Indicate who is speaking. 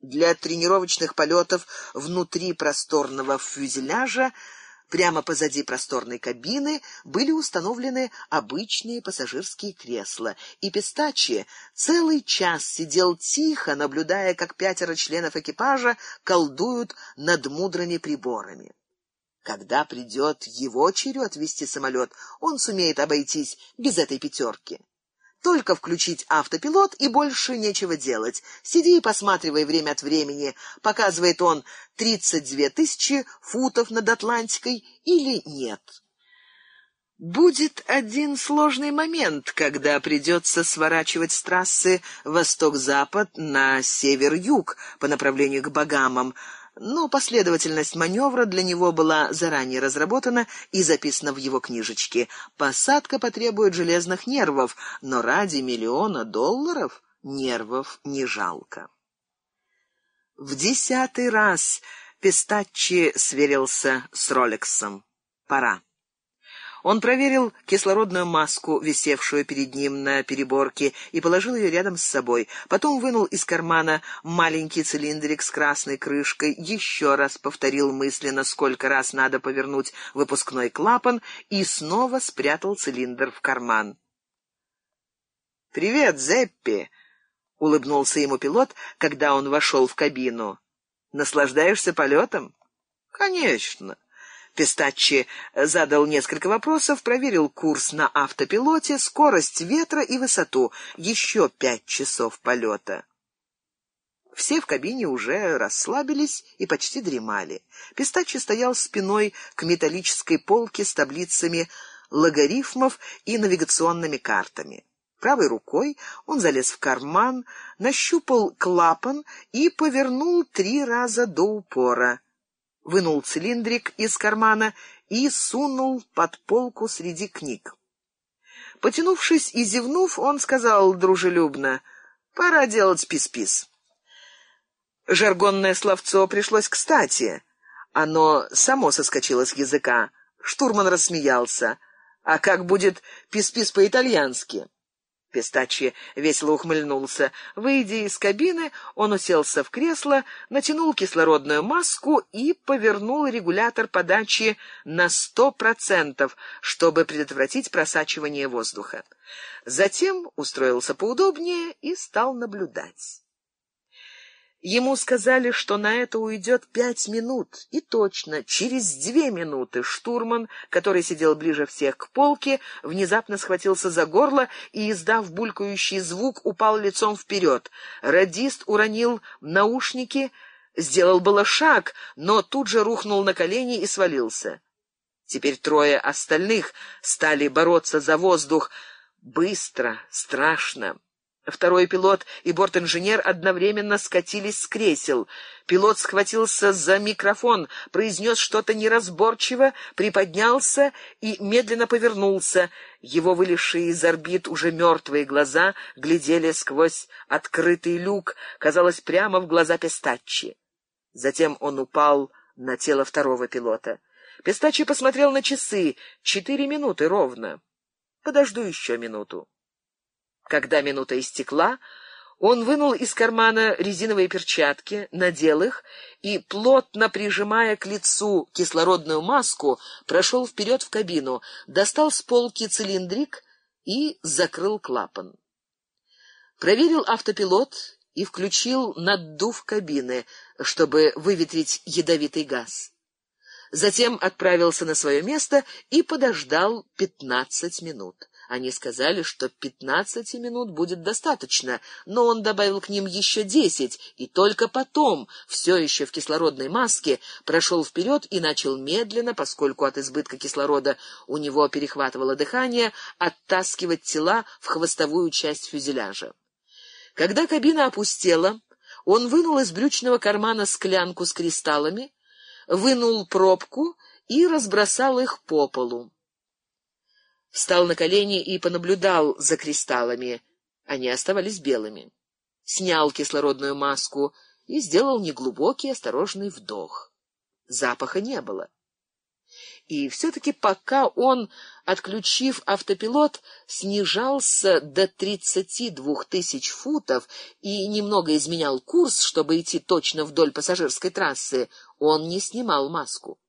Speaker 1: Для тренировочных полетов внутри просторного фюзеляжа Прямо позади просторной кабины были установлены обычные пассажирские кресла, и Пистачи целый час сидел тихо, наблюдая, как пятеро членов экипажа колдуют над мудрыми приборами. Когда придет его черед вести самолет, он сумеет обойтись без этой пятерки. Только включить автопилот и больше нечего делать. Сиди и посматривай время от времени, показывает он 32 тысячи футов над Атлантикой или нет. Будет один сложный момент, когда придется сворачивать с трассы восток-запад на север-юг по направлению к Багамам, но последовательность маневра для него была заранее разработана и записана в его книжечке. Посадка потребует железных нервов, но ради миллиона долларов нервов не жалко. В десятый раз Пистаччи сверился с Ролексом. Пора. Он проверил кислородную маску, висевшую перед ним на переборке, и положил ее рядом с собой. Потом вынул из кармана маленький цилиндрик с красной крышкой, еще раз повторил мысленно, сколько раз надо повернуть выпускной клапан, и снова спрятал цилиндр в карман. «Привет, Зеппи!» — улыбнулся ему пилот, когда он вошел в кабину. «Наслаждаешься полетом?» «Конечно!» Пистаччи задал несколько вопросов, проверил курс на автопилоте, скорость ветра и высоту. Еще пять часов полета. Все в кабине уже расслабились и почти дремали. Пистаччи стоял спиной к металлической полке с таблицами логарифмов и навигационными картами. Правой рукой он залез в карман, нащупал клапан и повернул три раза до упора вынул цилиндрик из кармана и сунул под полку среди книг. Потянувшись и зевнув, он сказал дружелюбно, «Пора делать пис-пис». Жаргонное словцо пришлось кстати. Оно само соскочило с языка. Штурман рассмеялся. «А как будет пис-пис по-итальянски?» Пистачи весело ухмыльнулся. Выйдя из кабины, он уселся в кресло, натянул кислородную маску и повернул регулятор подачи на сто процентов, чтобы предотвратить просачивание воздуха. Затем устроился поудобнее и стал наблюдать. Ему сказали, что на это уйдет пять минут, и точно, через две минуты штурман, который сидел ближе всех к полке, внезапно схватился за горло и, издав булькающий звук, упал лицом вперед. Радист уронил наушники, сделал было шаг, но тут же рухнул на колени и свалился. Теперь трое остальных стали бороться за воздух. Быстро, страшно. Второй пилот и бортинженер одновременно скатились с кресел. Пилот схватился за микрофон, произнес что-то неразборчиво, приподнялся и медленно повернулся. Его вылезшие из орбит уже мертвые глаза глядели сквозь открытый люк, казалось, прямо в глаза Пестаччи. Затем он упал на тело второго пилота. Пестаччи посмотрел на часы. Четыре минуты ровно. Подожду еще минуту. Когда минута истекла, он вынул из кармана резиновые перчатки, надел их и, плотно прижимая к лицу кислородную маску, прошел вперед в кабину, достал с полки цилиндрик и закрыл клапан. Проверил автопилот и включил наддув кабины, чтобы выветрить ядовитый газ. Затем отправился на свое место и подождал пятнадцать минут. Они сказали, что пятнадцати минут будет достаточно, но он добавил к ним еще десять, и только потом, все еще в кислородной маске, прошел вперед и начал медленно, поскольку от избытка кислорода у него перехватывало дыхание, оттаскивать тела в хвостовую часть фюзеляжа. Когда кабина опустела, он вынул из брючного кармана склянку с кристаллами, вынул пробку и разбросал их по полу встал на колени и понаблюдал за кристаллами. Они оставались белыми. Снял кислородную маску и сделал неглубокий осторожный вдох. Запаха не было. И все-таки пока он, отключив автопилот, снижался до 32 тысяч футов и немного изменял курс, чтобы идти точно вдоль пассажирской трассы, он не снимал маску.